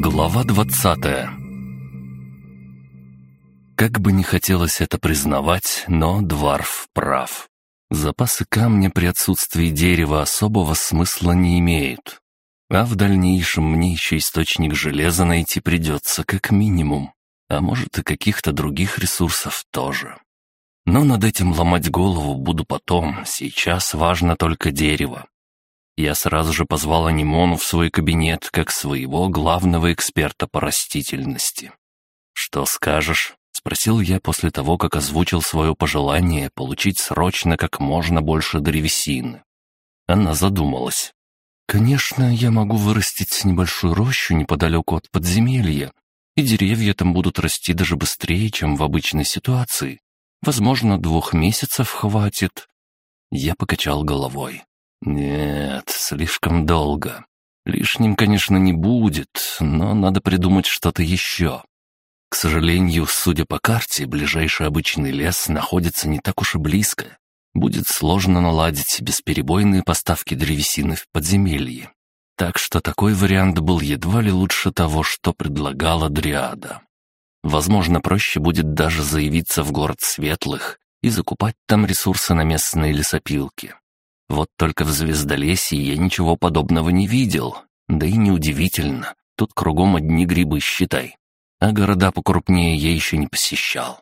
Глава двадцатая Как бы не хотелось это признавать, но Дварф прав. Запасы камня при отсутствии дерева особого смысла не имеют. А в дальнейшем мне еще источник железа найти придется как минимум, а может и каких-то других ресурсов тоже. Но над этим ломать голову буду потом, сейчас важно только дерево. Я сразу же позвал Анимону в свой кабинет как своего главного эксперта по растительности. «Что скажешь?» — спросил я после того, как озвучил свое пожелание получить срочно как можно больше древесины. Она задумалась. Конечно, я могу вырастить небольшую рощу неподалеку от подземелья, и деревья там будут расти даже быстрее, чем в обычной ситуации. Возможно, двух месяцев хватит. Я покачал головой. Нет, слишком долго. Лишним, конечно, не будет, но надо придумать что-то еще. К сожалению, судя по карте, ближайший обычный лес находится не так уж и близко, будет сложно наладить бесперебойные поставки древесины в подземелье. Так что такой вариант был едва ли лучше того, что предлагала Дриада. Возможно, проще будет даже заявиться в город Светлых и закупать там ресурсы на местные лесопилки. Вот только в Звездолесье я ничего подобного не видел, да и неудивительно, тут кругом одни грибы, считай. А города покрупнее я еще не посещал.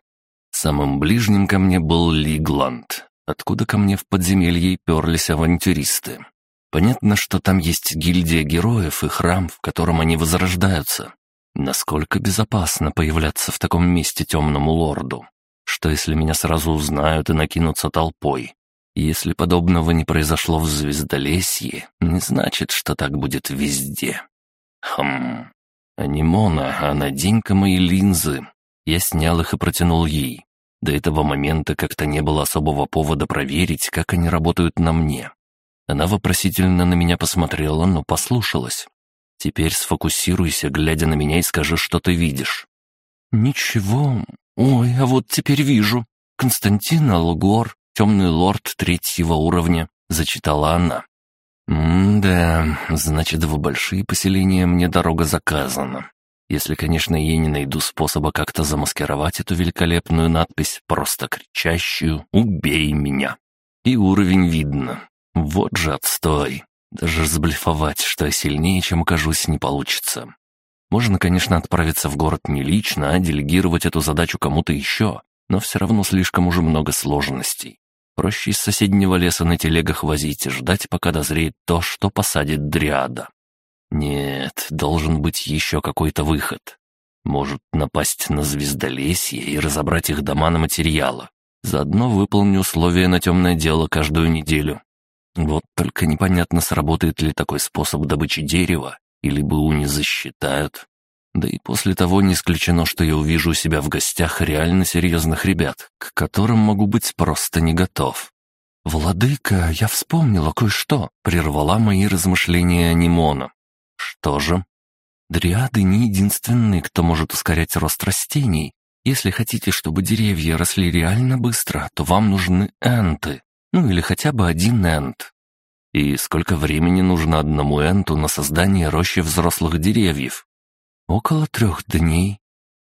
Самым ближним ко мне был Лигланд, откуда ко мне в подземелье перлись авантюристы. Понятно, что там есть гильдия героев и храм, в котором они возрождаются. Насколько безопасно появляться в таком месте темному лорду? Что если меня сразу узнают и накинутся толпой? Если подобного не произошло в Звездолесье, не значит, что так будет везде. Хм. Анимона, а надень-ка мои линзы. Я снял их и протянул ей. До этого момента как-то не было особого повода проверить, как они работают на мне. Она вопросительно на меня посмотрела, но послушалась. «Теперь сфокусируйся, глядя на меня, и скажи, что ты видишь». «Ничего. Ой, а вот теперь вижу. Константин Алгор, темный лорд третьего уровня», — зачитала она. «М-да, значит, в большие поселения мне дорога заказана. Если, конечно, я не найду способа как-то замаскировать эту великолепную надпись, просто кричащую «Убей меня!». И уровень видно. Вот же отстой. Даже сблефовать, что я сильнее, чем кажусь, не получится. Можно, конечно, отправиться в город не лично, а делегировать эту задачу кому-то еще, но все равно слишком уже много сложностей. Проще из соседнего леса на телегах возить и ждать, пока дозреет то, что посадит дриада. Нет, должен быть еще какой-то выход. Может, напасть на звездолесье и разобрать их дома на материалы. Заодно выполню условия на темное дело каждую неделю. Вот только непонятно, сработает ли такой способ добычи дерева, или БУ не засчитают. Да и после того не исключено, что я увижу у себя в гостях реально серьезных ребят, к которым могу быть просто не готов. «Владыка, я вспомнила кое-что», — прервала мои размышления Анимона. Что же? Дриады не единственные, кто может ускорять рост растений. Если хотите, чтобы деревья росли реально быстро, то вам нужны энты. Ну или хотя бы один энт. И сколько времени нужно одному энту на создание рощи взрослых деревьев? Около трех дней.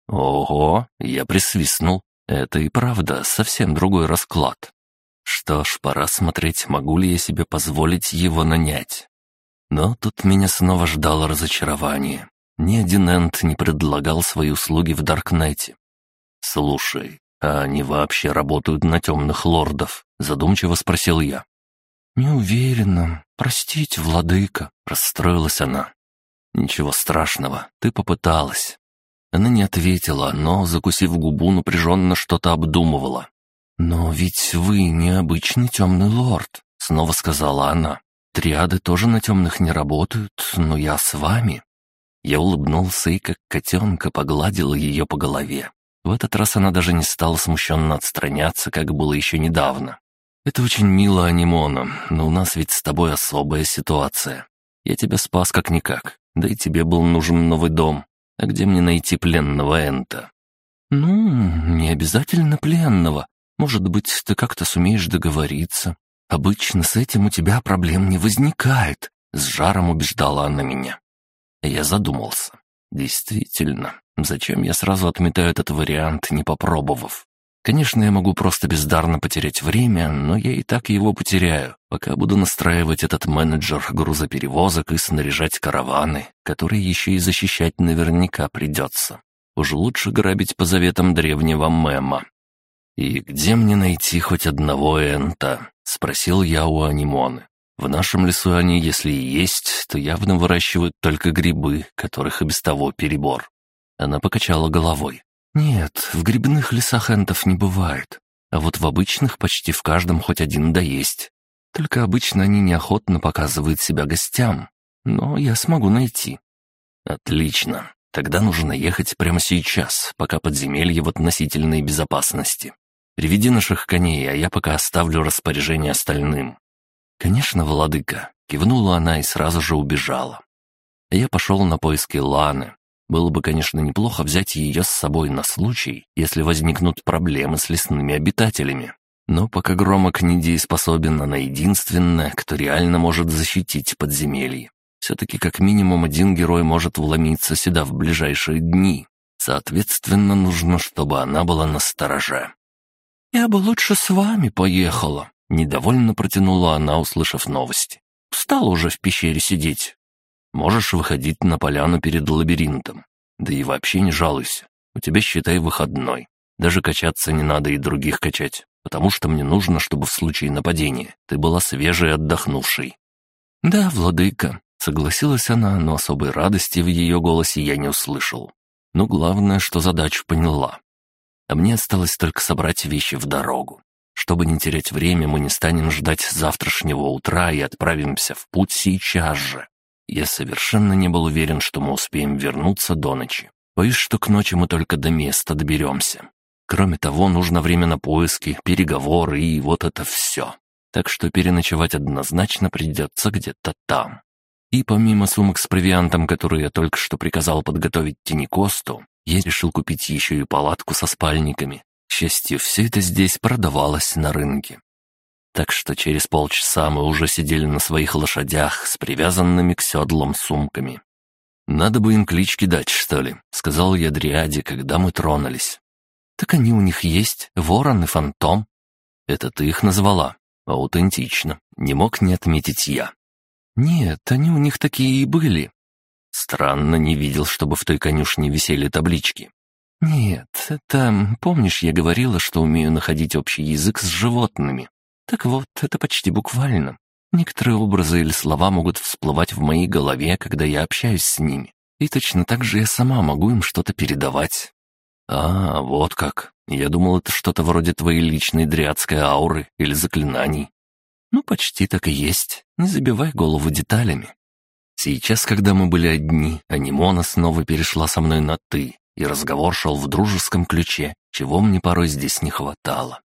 Ого, я присвистнул. Это и правда совсем другой расклад. Что ж, пора смотреть, могу ли я себе позволить его нанять. Но тут меня снова ждало разочарование. Ни один Энд не предлагал свои услуги в Даркнете. «Слушай, а они вообще работают на темных лордов?» — задумчиво спросил я. «Не уверена. Простите, владыка», — расстроилась она. «Ничего страшного, ты попыталась». Она не ответила, но, закусив губу, напряженно что-то обдумывала. «Но ведь вы необычный темный лорд», — снова сказала она. Триады тоже на темных не работают, но я с вами». Я улыбнулся и, как котенка, погладил ее по голове. В этот раз она даже не стала смущенно отстраняться, как было еще недавно. «Это очень мило, Анимона, но у нас ведь с тобой особая ситуация. Я тебя спас как-никак, да и тебе был нужен новый дом. А где мне найти пленного Энта?» «Ну, не обязательно пленного. Может быть, ты как-то сумеешь договориться. Обычно с этим у тебя проблем не возникает. С жаром убеждала она меня. Я задумался. Действительно, зачем я сразу отметаю этот вариант, не попробовав? Конечно, я могу просто бездарно потерять время, но я и так его потеряю, пока буду настраивать этот менеджер грузоперевозок и снаряжать караваны, которые еще и защищать наверняка придется. Уж лучше грабить по заветам древнего мема. «И где мне найти хоть одного энта?» — спросил я у анимоны. «В нашем лесу они, если и есть, то явно выращивают только грибы, которых и без того перебор». Она покачала головой. «Нет, в грибных лесах энтов не бывает, а вот в обычных почти в каждом хоть один да есть. Только обычно они неохотно показывают себя гостям, но я смогу найти». «Отлично. Тогда нужно ехать прямо сейчас, пока подземелье в относительной безопасности. Приведи наших коней, а я пока оставлю распоряжение остальным». «Конечно, владыка», — кивнула она и сразу же убежала. Я пошел на поиски Ланы, было бы, конечно, неплохо взять ее с собой на случай, если возникнут проблемы с лесными обитателями. Но пока Громок недееспособен, она единственная, кто реально может защитить подземелье. Все-таки как минимум один герой может вломиться сюда в ближайшие дни. Соответственно, нужно, чтобы она была на стороже. «Я бы лучше с вами поехала», — недовольно протянула она, услышав новости. «Устала уже в пещере сидеть. Можешь выходить на поляну перед лабиринтом. Да и вообще не жалуйся. У тебя, считай, выходной. Даже качаться не надо и других качать, потому что мне нужно, чтобы в случае нападения ты была свежей и отдохнувшей». «Да, владыка», — согласилась она, но особой радости в ее голосе я не услышал. Но главное, что задачу поняла. А мне осталось только собрать вещи в дорогу. Чтобы не терять время, мы не станем ждать завтрашнего утра и отправимся в путь сейчас же. Я совершенно не был уверен, что мы успеем вернуться до ночи. Боюсь, что к ночи мы только до места доберемся. Кроме того, нужно время на поиски, переговоры и вот это все. Так что переночевать однозначно придется где-то там. И помимо сумок с провиантом, которые я только что приказал подготовить Тинекосту, я решил купить еще и палатку со спальниками. К счастью, все это здесь продавалось на рынке так что через полчаса мы уже сидели на своих лошадях с привязанными к седлам сумками. «Надо бы им клички дать, что ли», — сказал я Дриаде, когда мы тронулись. «Так они у них есть, ворон и фантом». «Это ты их назвала?» «Аутентично. Не мог не отметить я». «Нет, они у них такие и были». Странно, не видел, чтобы в той конюшне висели таблички. «Нет, это... Помнишь, я говорила, что умею находить общий язык с животными? Так вот, это почти буквально. Некоторые образы или слова могут всплывать в моей голове, когда я общаюсь с ними. И точно так же я сама могу им что-то передавать. А, вот как. Я думал, это что-то вроде твоей личной дриадской ауры или заклинаний. Ну, почти так и есть. Не забивай голову деталями. Сейчас, когда мы были одни, Анимона снова перешла со мной на «ты», и разговор шел в дружеском ключе, чего мне порой здесь не хватало.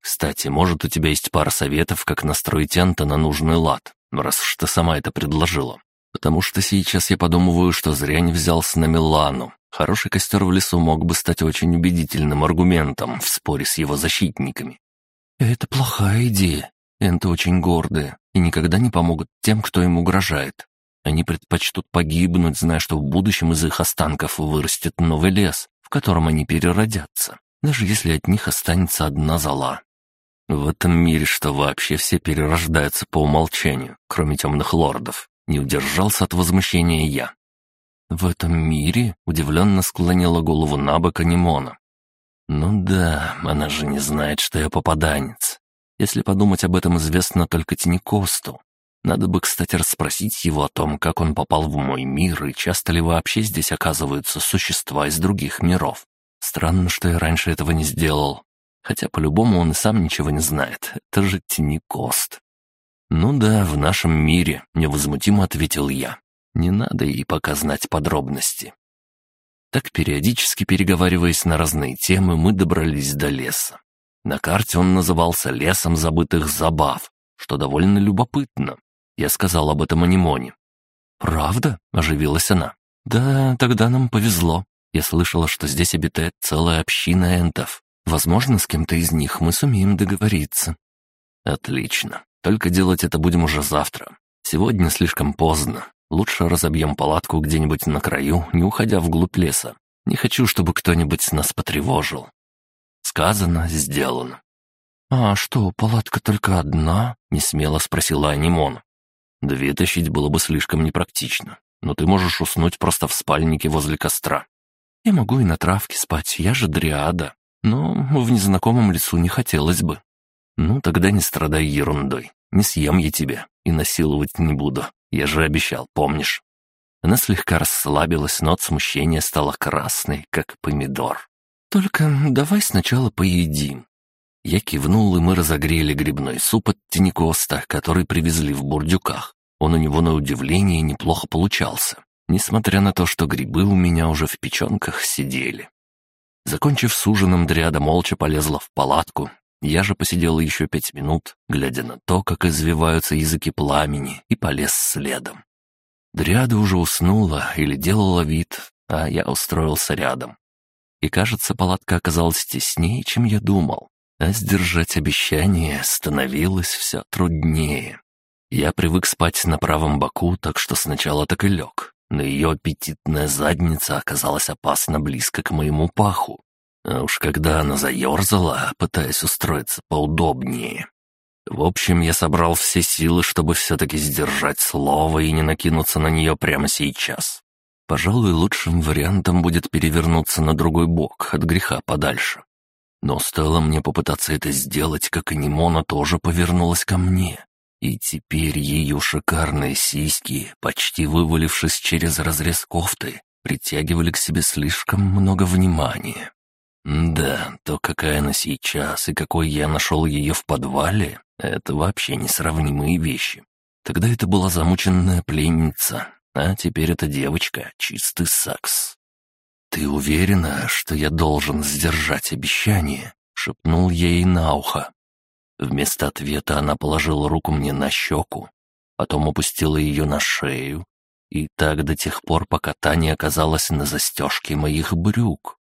Кстати, может, у тебя есть пара советов, как настроить Анта на нужный лад, раз уж ты сама это предложила. Потому что сейчас я подумываю, что зря не взялся на Милану. Хороший костер в лесу мог бы стать очень убедительным аргументом в споре с его защитниками. Это плохая идея. Энты очень гордые и никогда не помогут тем, кто им угрожает. Они предпочтут погибнуть, зная, что в будущем из их останков вырастет новый лес, в котором они переродятся, даже если от них останется одна зола. В этом мире что вообще все перерождаются по умолчанию, кроме темных лордов. Не удержался от возмущения я. В этом мире удивленно склонила голову на бок Анимона. Ну да, она же не знает, что я попаданец. Если подумать об этом, известно только Тинекосту. Надо бы, кстати, расспросить его о том, как он попал в мой мир и часто ли вообще здесь оказываются существа из других миров. Странно, что я раньше этого не сделал. Хотя по-любому он и сам ничего не знает. Это же Тинекост. «Ну да, в нашем мире», — невозмутимо ответил я. «Не надо ей пока знать подробности». Так, периодически переговариваясь на разные темы, мы добрались до леса. На карте он назывался «Лесом забытых забав», что довольно любопытно. Я сказал об этом Анимоне. «Правда?» — оживилась она. «Да, тогда нам повезло. Я слышала, что здесь обитает целая община энтов. Возможно, с кем-то из них мы сумеем договориться». «Отлично. Только делать это будем уже завтра. Сегодня слишком поздно. Лучше разобьем палатку где-нибудь на краю, не уходя вглубь леса. Не хочу, чтобы кто-нибудь нас потревожил. Сказано, сделано. «А что, палатка только одна?» — несмело спросила Анимон. «Две тащить было бы слишком непрактично, но ты можешь уснуть просто в спальнике возле костра. Я могу и на травке спать, я же дриада, но в незнакомом лесу не хотелось бы. Ну, тогда не страдай ерундой, не съем я тебя и насиловать не буду, я же обещал, помнишь?» Она слегка расслабилась, но от смущения стала красной, как помидор. «Только давай сначала поедим». Я кивнул, и мы разогрели грибной суп от тинекоста, который привезли в бурдюках. Он у него на удивление неплохо получался, несмотря на то, что грибы у меня уже в печенках сидели. Закончив с ужином, Дриада молча полезла в палатку. Я же посидел еще пять минут, глядя на то, как извиваются языки пламени, и полез следом. Дриада уже уснула или делала вид, а я устроился рядом. И, кажется, палатка оказалась теснее, чем я думал, а сдержать обещание становилось все труднее. Я привык спать на правом боку, так что сначала так и лег, но ее аппетитная задница оказалась опасно близко к моему паху. А уж когда она заерзала, пытаясь устроиться поудобнее, в общем, я собрал все силы, чтобы все-таки сдержать слово и не накинуться на нее прямо сейчас. Пожалуй, лучшим вариантом будет перевернуться на другой бок, от греха подальше. Но стоило мне попытаться это сделать, как и Нимона тоже повернулась ко мне. И теперь ее шикарные сиськи, почти вывалившись через разрез кофты, притягивали к себе слишком много внимания. Да, то, какая она сейчас и какой я нашел ее в подвале, это вообще несравнимые вещи. Тогда это была замученная пленница, а теперь это девочка, чистый секс. «Ты уверена, что я должен сдержать обещание?» — шепнул ей на ухо. Вместо ответа она положила руку мне на щеку, потом опустила ее на шею, и так до тех пор, пока та не оказалась на застежке моих брюк.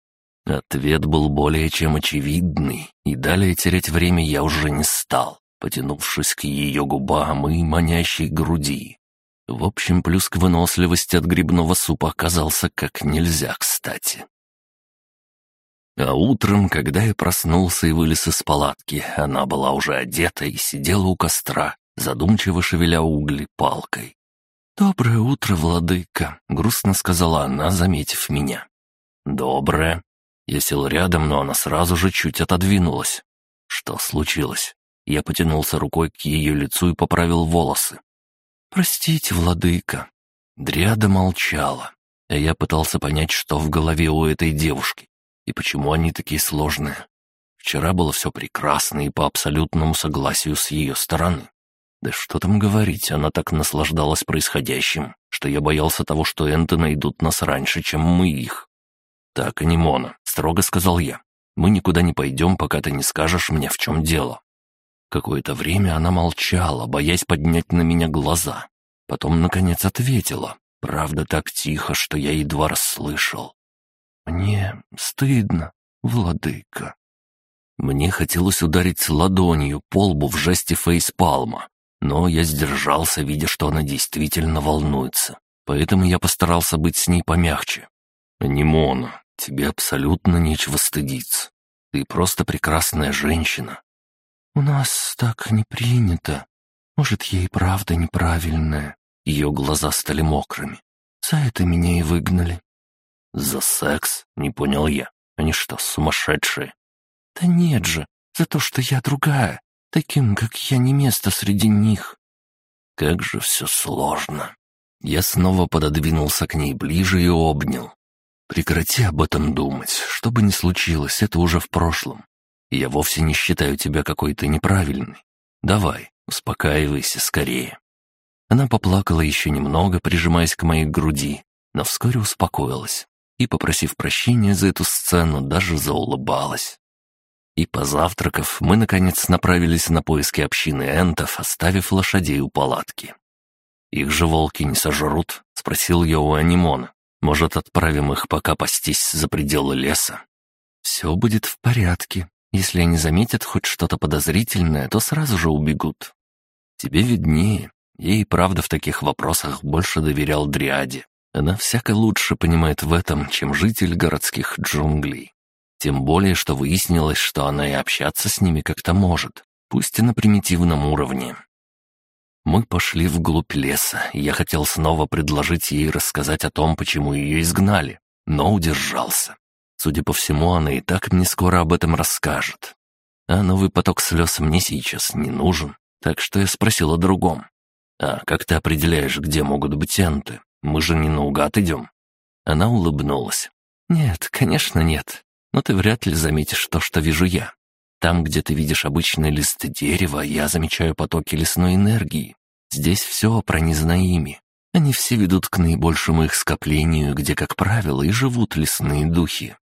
Ответ был более чем очевидный, и далее терять время я уже не стал, потянувшись к ее губам и манящей груди. В общем, плюс к выносливости от грибного супа оказался как нельзя кстати. А утром, когда я проснулся и вылез из палатки, она была уже одета и сидела у костра, задумчиво шевеля угли палкой. «Доброе утро, владыка», — грустно сказала она, заметив меня. «Доброе», я сел рядом, но она сразу же чуть отодвинулась. Что случилось? Я потянулся рукой к ее лицу и поправил волосы. «Простите, владыка». Дриада молчала, а я пытался понять, что в голове у этой девушки и почему они такие сложные. Вчера было все прекрасно и по абсолютному согласию с ее стороны. Да что там говорить, она так наслаждалась происходящим, что я боялся того, что Энты найдут нас раньше, чем мы их. «Так, Анимона», — строго сказал я, — «мы никуда не пойдем, пока ты не скажешь мне, в чем дело». Какое-то время она молчала, боясь поднять на меня глаза. Потом, наконец, ответила. Правда, так тихо, что я едва расслышал. «Мне стыдно, владыка». Мне хотелось ударить ладонью по лбу в жесте фейспалма, но я сдержался, видя, что она действительно волнуется. Поэтому я постарался быть с ней помягче. «Анимона, Тебе абсолютно нечего стыдиться. Ты просто прекрасная женщина». «У нас так не принято. Может, ей правда неправильная». Ее глаза стали мокрыми. «За это меня и выгнали». «За секс?» — не понял я. «Они что, сумасшедшие?» «Да нет же, за то, что я другая. Таким, как я, не место среди них». Как же все сложно. Я снова пододвинулся к ней ближе и обнял. Прекрати об этом думать. Что бы ни случилось, это уже в прошлом. я вовсе не считаю тебя какой-то неправильной. Давай, успокаивайся скорее». Она поплакала еще немного, прижимаясь к моей груди, но вскоре успокоилась и, попросив прощения за эту сцену, даже заулыбалась. И позавтракав, мы, наконец, направились на поиски общины энтов, оставив лошадей у палатки. «Их же волки не сожрут?» — спросил я у Анимона. Может, отправим их пока пастись за пределы леса? Все будет в порядке. Если они заметят хоть что-то подозрительное, то сразу же убегут. Тебе виднее. Я и правда в таких вопросах больше доверял Дриаде. Она всяко лучше понимает в этом, чем житель городских джунглей. Тем более, что выяснилось, что она и общаться с ними как-то может, пусть и на примитивном уровне. Мы пошли вглубь леса, и я хотел снова предложить ей рассказать о том, почему ее изгнали, но удержался. Судя по всему, она и так мне скоро об этом расскажет. А новый поток слез мне сейчас не нужен, так что я спросил о другом. «А как ты определяешь, где могут быть энты? Мы же не наугад идем». Она улыбнулась. «Нет, конечно нет. Но ты вряд ли заметишь то, что вижу я. Там, где ты видишь обычные листы дерева, я замечаю потоки лесной энергии. Здесь все пронизано ими. Они все ведут к наибольшему их скоплению, где, как правило, и живут лесные духи.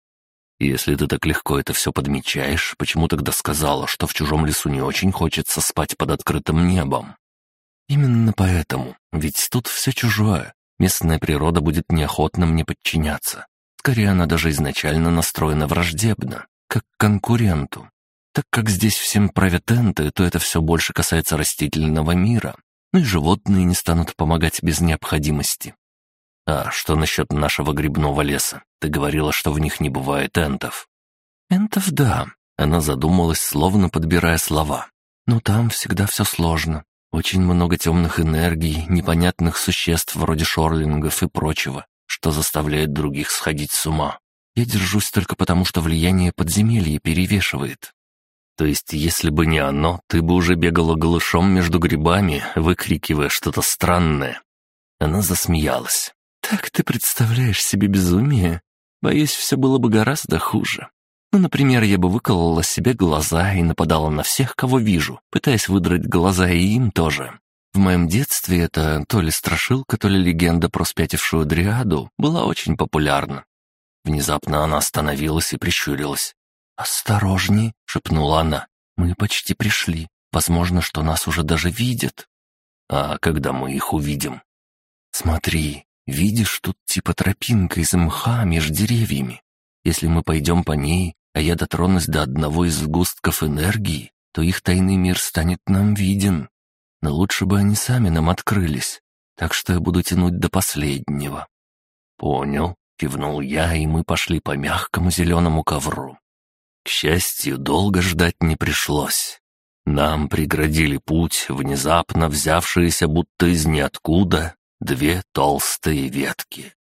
Если ты так легко это все подмечаешь, почему тогда сказала, что в чужом лесу не очень хочется спать под открытым небом? Именно поэтому, ведь тут все чужое. Местная природа будет неохотно мне подчиняться. Скорее, она даже изначально настроена враждебно, как к конкуренту. Так как здесь всем правят энты, то это все больше касается растительного мира, ну и животные не станут помогать без необходимости. А что насчет нашего грибного леса? Ты говорила, что в них не бывает энтов. Энтов, да. Она задумалась, словно подбирая слова. Но там всегда все сложно. Очень много темных энергий, непонятных существ вроде шорлингов и прочего, что заставляет других сходить с ума. Я держусь только потому, что влияние подземелья перевешивает. То есть, если бы не оно, ты бы уже бегала голышом между грибами, выкрикивая что-то странное. Она засмеялась. «Так ты представляешь себе безумие? Боюсь, все было бы гораздо хуже. Ну, например, я бы выколола себе глаза и нападала на всех, кого вижу, пытаясь выдрать глаза и им тоже. В моем детстве это то ли страшилка, то ли легенда про спятившую дриаду была очень популярна. Внезапно она остановилась и прищурилась. «Осторожней!» — шепнула она. «Мы почти пришли. Возможно, что нас уже даже видят». «А когда мы их увидим?» «Смотри, видишь, тут типа тропинка из мха между деревьями. Если мы пойдем по ней, а я дотронусь до одного из сгустков энергии, то их тайный мир станет нам виден. Но лучше бы они сами нам открылись, так что я буду тянуть до последнего». «Понял», — кивнул я, и мы пошли по мягкому зеленому ковру. К счастью, долго ждать не пришлось. Нам преградили путь, внезапно взявшиеся будто из ниоткуда, две толстые ветки.